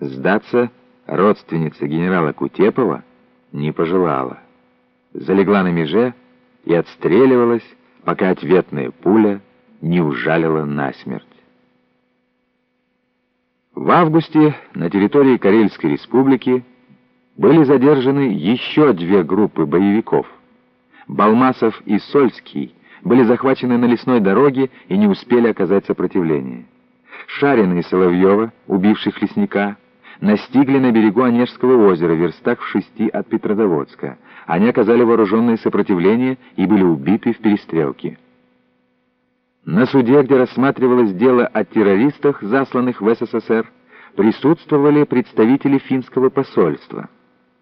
Сдаться родственница генерала Кутепова не пожелала. Залегла на меже и отстреливалась, пока ответная пуля не ужалила насмерть. В августе на территории Карельской республики были задержаны еще две группы боевиков. Балмасов и Сольский были захвачены на лесной дороге и не успели оказать сопротивление. Шарина и Соловьева, убивших лесника, настигли на берегу Онежского озера, верстах в шести от Петрозаводска. Они оказали вооруженное сопротивление и были убиты в перестрелке. На суде, где рассматривалось дело о террористах, засланных в СССР, присутствовали представители финского посольства.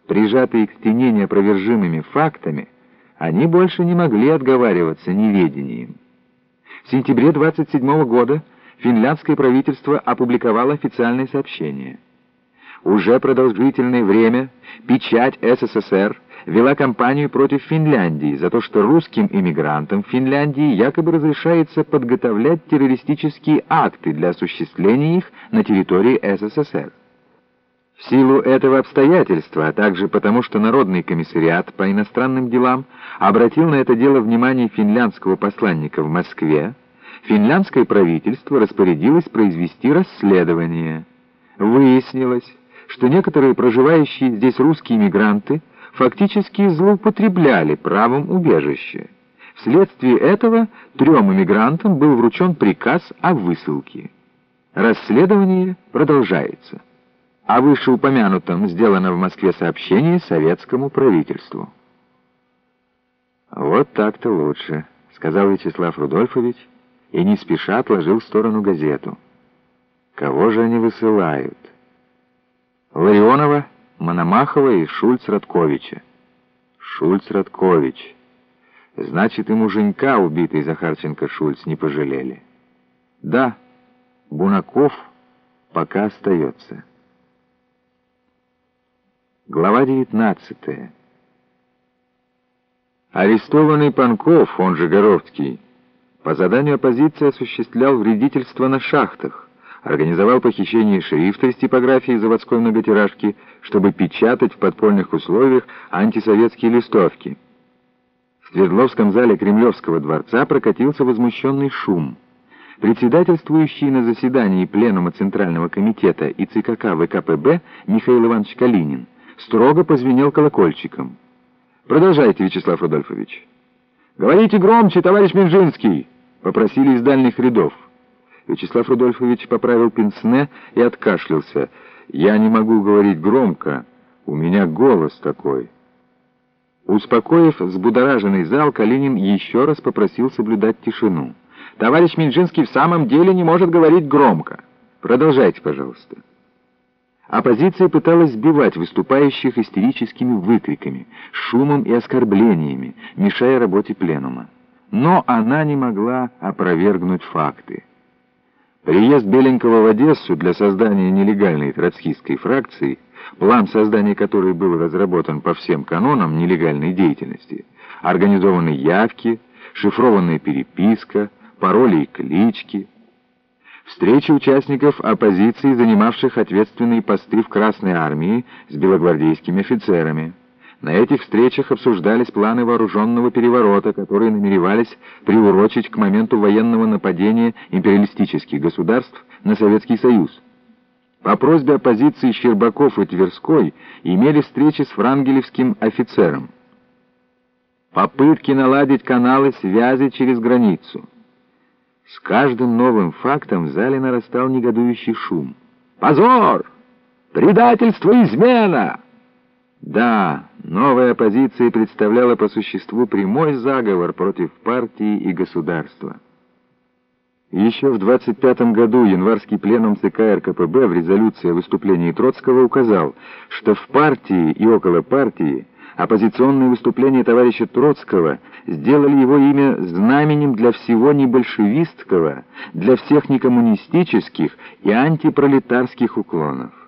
Прижатые к стене неопровержимыми фактами, они больше не могли отговариваться неведением. В сентябре 27 года финляндское правительство опубликовало официальное сообщение – уже продолжительное время печать СССР вела кампанию против Финляндии за то, что русским иммигрантам в Финляндии якобы разрешается подготовлять террористические акты для осуществления их на территории СССР. В силу этого обстоятельства, а также потому, что Народный комиссариат по иностранным делам обратил на это дело внимание финляндского посланника в Москве, финляндское правительство распорядилось произвести расследование. Выяснилось, что некоторые проживающие здесь русские мигранты фактически злоупотребляли правом убежища. Вследствие этого трем иммигрантам был вручен приказ о высылке. Расследование продолжается. О вышеупомянутом сделано в Москве сообщение советскому правительству. «Вот так-то лучше», — сказал Вячеслав Рудольфович и не спеша отложил в сторону газету. «Кого же они высылают?» Ларионова, Мономахова и Шульц-Радковича. Шульц-Радкович. Значит, и муженька, убитый Захарченко-Шульц, не пожалели. Да, Бунаков пока остается. Глава 19 Арестованный Панков, он же Горовский, по заданию оппозиции осуществлял вредительство на шахтах организовал похищение шрифта из типографии заводской многотиражки, чтобы печатать в подпольных условиях антисоветские листовки. В Свердловском зале Кремлевского дворца прокатился возмущенный шум. Председательствующий на заседании Пленума Центрального комитета и ЦКК ВКПБ Михаил Иванович Калинин строго позвенел колокольчиком. «Продолжайте, Вячеслав Рудольфович». «Говорите громче, товарищ Минжинский!» — попросили из дальних рядов. Вячеслав Рудольфович поправил пенсне и откашлялся. «Я не могу говорить громко. У меня голос такой». Успокоив взбудораженный зал, Калинин еще раз попросил соблюдать тишину. «Товарищ Минжинский в самом деле не может говорить громко. Продолжайте, пожалуйста». Оппозиция пыталась сбивать выступающих истерическими выкриками, шумом и оскорблениями, мешая работе пленума. Но она не могла опровергнуть факты. Приезд Беленького в Одессу для создания нелегальной троцкистской фракции, план создания которой был разработан по всем канонам нелегальной деятельности, организованы явки, шифрованная переписка, пароли и клички, встречи участников оппозиции, занимавших ответственные посты в Красной армии с белогвардейскими офицерами. На этих встречах обсуждались планы вооруженного переворота, которые намеревались приурочить к моменту военного нападения империалистических государств на Советский Союз. По просьбе оппозиции Щербаков и Тверской имели встречи с франгелевским офицером. Попытки наладить каналы связи через границу. С каждым новым фактом в зале нарастал негодующий шум. «Позор! Предательство и измена!» Да, новая оппозиция представляла по существу прямой заговор против партии и государства. Еще в 25 году январский пленум ЦК РКПБ в резолюции о выступлении Троцкого указал, что в партии и около партии оппозиционные выступления товарища Троцкого сделали его имя знаменем для всего небольшевистского, для всех некоммунистических и антипролетарских уклонов.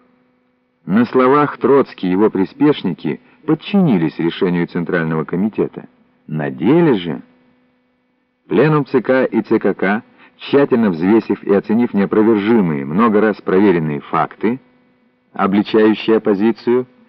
На словах Троцкий и его приспешники подчинились решению Центрального комитета. На деле же... Пленум ЦК и ЦКК, тщательно взвесив и оценив неопровержимые, много раз проверенные факты, обличающие оппозицию –